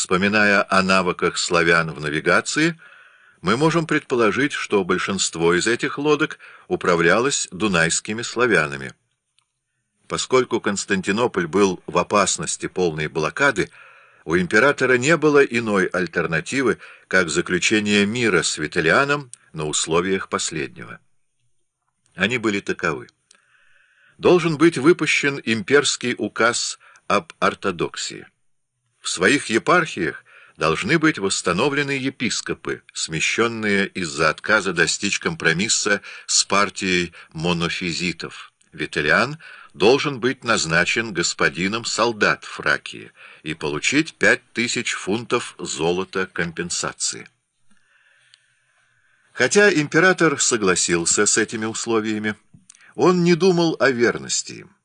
Вспоминая о навыках славян в навигации, мы можем предположить, что большинство из этих лодок управлялось дунайскими славянами. Поскольку Константинополь был в опасности полной блокады, у императора не было иной альтернативы, как заключение мира с Виталианом на условиях последнего. Они были таковы. Должен быть выпущен имперский указ об ортодоксии. В своих епархиях должны быть восстановлены епископы, смещенные из-за отказа достичь компромисса с партией монофизитов. Виталиан должен быть назначен господином солдат Фракии и получить пять тысяч фунтов золота компенсации. Хотя император согласился с этими условиями, он не думал о верности им.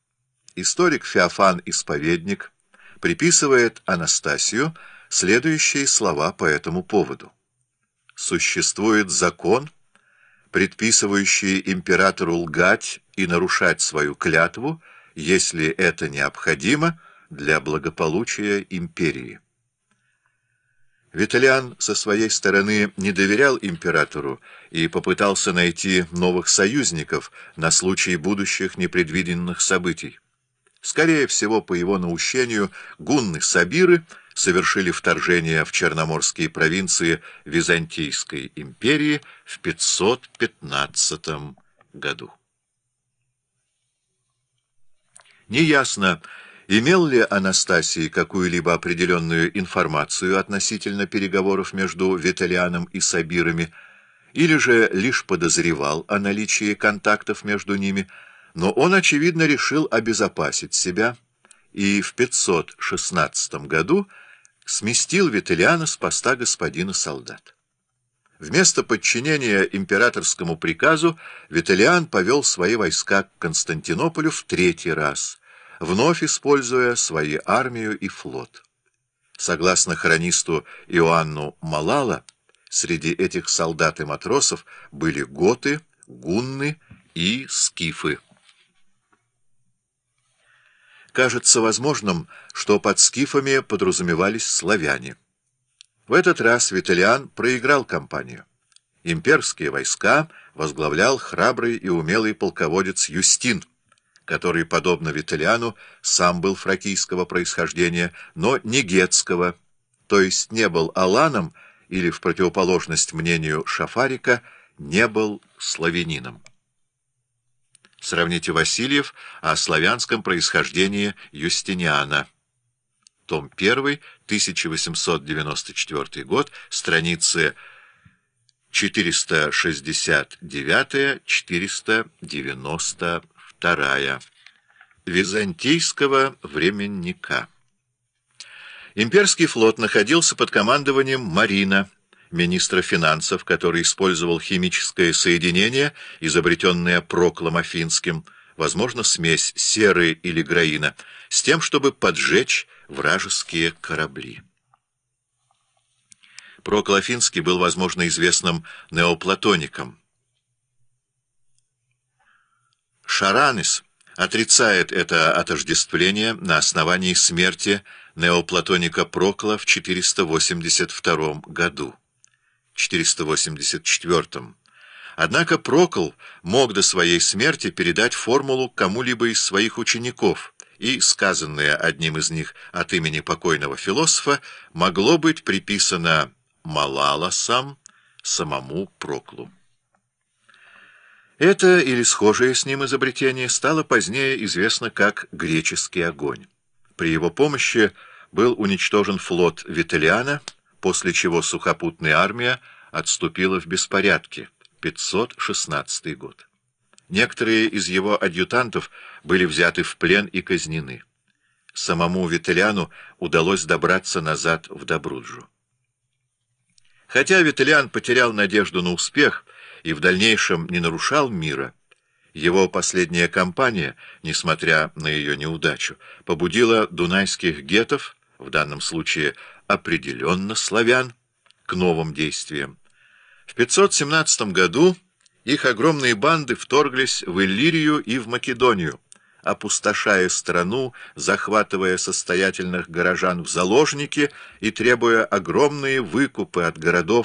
Историк Феофан-исповедник приписывает Анастасию следующие слова по этому поводу. «Существует закон, предписывающий императору лгать и нарушать свою клятву, если это необходимо для благополучия империи». Виталиан со своей стороны не доверял императору и попытался найти новых союзников на случай будущих непредвиденных событий. Скорее всего, по его наущению, гунны-сабиры совершили вторжение в черноморские провинции Византийской империи в 515 году. Неясно, Имел ли Анастасий какую-либо определенную информацию относительно переговоров между Виталианом и Сабирами, или же лишь подозревал о наличии контактов между ними, но он, очевидно, решил обезопасить себя и в 516 году сместил Виталиана с поста господина солдат. Вместо подчинения императорскому приказу Виталиан повел свои войска к Константинополю в третий раз – вновь используя свои армию и флот. Согласно хронисту Иоанну Малала, среди этих солдат и матросов были готы, гунны и скифы. Кажется возможным, что под скифами подразумевались славяне. В этот раз Виталиан проиграл кампанию. Имперские войска возглавлял храбрый и умелый полководец Юстин, который, подобно Виталиану, сам был фракийского происхождения, но не гетского, то есть не был аланом или, в противоположность мнению Шафарика, не был славянином. Сравните Васильев о славянском происхождении Юстиниана. Том 1, 1894 год, страницы 469-490 вторая. Византийского временника. Имперский флот находился под командованием Марина, министра финансов, который использовал химическое соединение, изобретенное Проклом Афинским, возможно, смесь серы или граина, с тем, чтобы поджечь вражеские корабли. Прокл Афинский был, возможно, известным неоплатоником. Шаранис отрицает это отождествление на основании смерти неоплатоника Прокла в 482 году. 484. Однако Прокл мог до своей смерти передать формулу кому-либо из своих учеников, и сказанное одним из них от имени покойного философа могло быть приписано Малаласам самому Проклу. Это или схожее с ним изобретение стало позднее известно как греческий огонь. При его помощи был уничтожен флот Виталиана, после чего сухопутная армия отступила в беспорядке, 516 год. Некоторые из его адъютантов были взяты в плен и казнены. Самому Виталиану удалось добраться назад в Добруджу. Хотя Виталиан потерял надежду на успех, и в дальнейшем не нарушал мира, его последняя кампания, несмотря на ее неудачу, побудила дунайских гетов, в данном случае определенно славян, к новым действиям. В 517 году их огромные банды вторглись в Иллирию и в Македонию, опустошая страну, захватывая состоятельных горожан в заложники и требуя огромные выкупы от городов